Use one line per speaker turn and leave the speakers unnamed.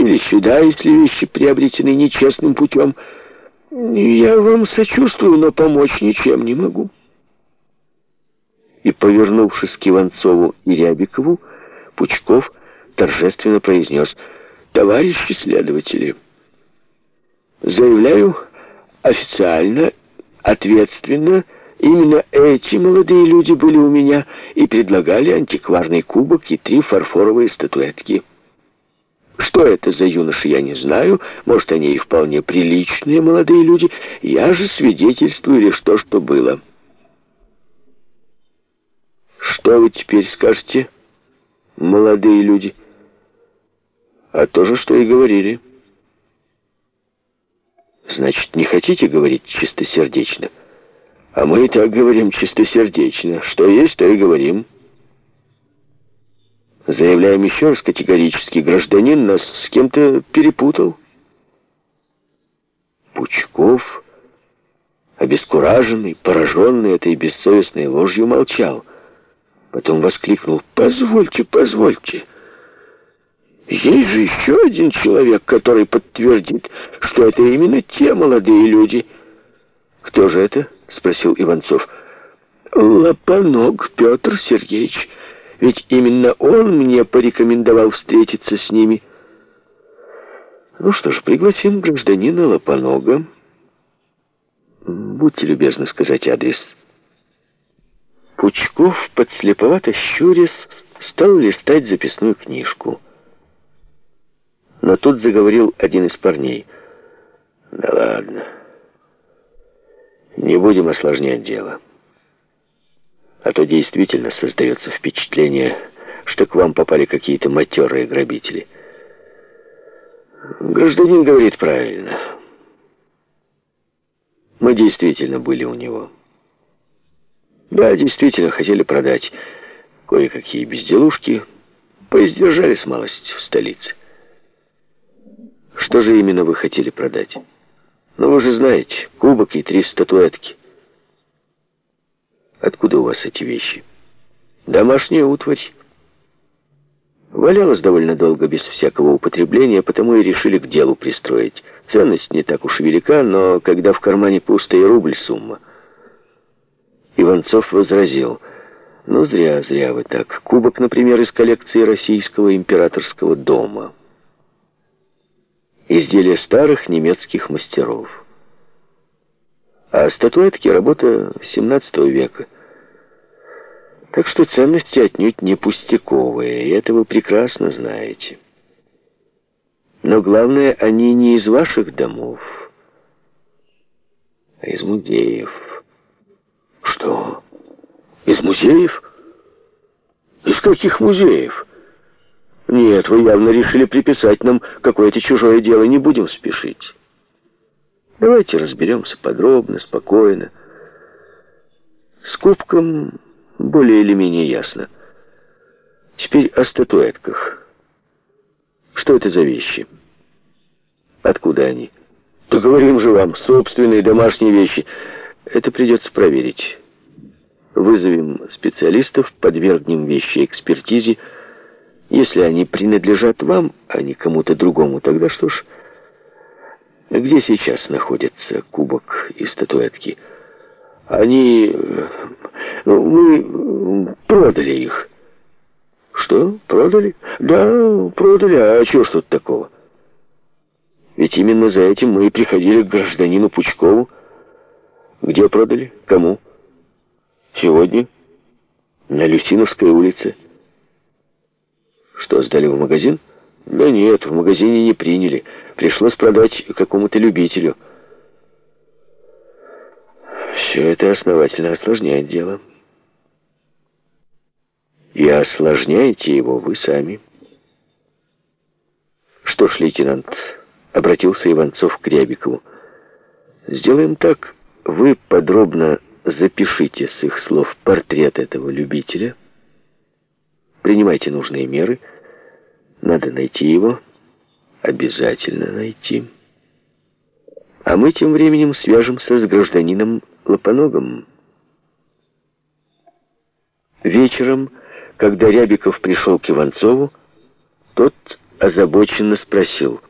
Или сюда, если вещи приобретены нечестным путем. Я вам сочувствую, но помочь ничем не могу.
И, повернувшись к Иванцову и Рябикову, Пучков торжественно произнес «Товарищи следователи, заявляю официально, ответственно, именно эти молодые люди были у меня и предлагали антикварный кубок и три фарфоровые статуэтки». Что это за юноши, я не знаю. Может, они и вполне приличные молодые люди. Я же свидетельствую лишь то, что было. Что вы теперь скажете, молодые люди? А то же, что и говорили. Значит, не хотите говорить чистосердечно? А мы и так говорим чистосердечно. Что есть, то и говорим. Заявляем еще раз категорически, гражданин нас с кем-то перепутал. Пучков, обескураженный, пораженный этой бессовестной ложью, молчал. Потом воскликнул «Позвольте, позвольте». Есть же еще один человек, который подтвердит, что это именно те молодые люди. «Кто же это?» — спросил Иванцов. «Лопаног Петр Сергеевич». Ведь именно он мне порекомендовал встретиться с ними. Ну что ж, пригласим гражданина Лопонога. Будьте любезны сказать адрес. Пучков, подслеповато щурясь, стал листать записную книжку. Но тут заговорил один из парней. «Да ладно. Не будем осложнять дело». А то действительно создается впечатление, что к вам попали какие-то матерые грабители. Гражданин говорит правильно. Мы действительно были у него. Да, действительно, хотели продать кое-какие безделушки, поиздержались малость в столице. Что же именно вы хотели продать? Ну, вы же знаете, кубок и три статуэтки. Откуда у вас эти вещи? Домашняя утварь. Валялась довольно долго без всякого употребления, потому и решили к делу пристроить. Ценность не так уж велика, но когда в кармане пусто и рубль сумма. Иванцов возразил. Ну, зря, зря вы так. Кубок, например, из коллекции российского императорского дома. Изделие старых немецких мастеров. А статуэтки — работа 17 века. Так что ценности отнюдь не пустяковые, и это вы прекрасно знаете. Но главное, они не из ваших домов, а из музеев. Что? Из музеев? Из каких музеев? Нет, вы явно решили приписать нам какое-то чужое дело, не будем спешить. Давайте разберемся подробно, спокойно. С кубком более или менее ясно. Теперь о статуэтках. Что это за вещи? Откуда они? Да говорим же вам, собственные домашние вещи. Это придется проверить. Вызовем специалистов, подвергнем вещи экспертизе. Если они принадлежат вам, а не кому-то другому, тогда что ж... Где сейчас находятся кубок и статуэтки? Они... Мы продали их. Что? Продали? Да, продали. А что ж тут такого? Ведь именно за этим мы и приходили к гражданину Пучкову. Где продали? Кому? Сегодня. На Люсиновской улице. Что, сдали в магазин? Да нет, в магазине не приняли. Пришлось продать какому-то любителю. Все это основательно осложняет дело. И осложняете его вы сами. Что ж, лейтенант, обратился Иванцов к Рябикову. Сделаем так. Вы подробно запишите с их слов портрет этого любителя. Принимайте нужные меры. Надо найти его. Обязательно найти. А мы тем временем свяжемся с гражданином Лопоногом. Вечером, когда Рябиков пришел к Иванцову, тот озабоченно спросил.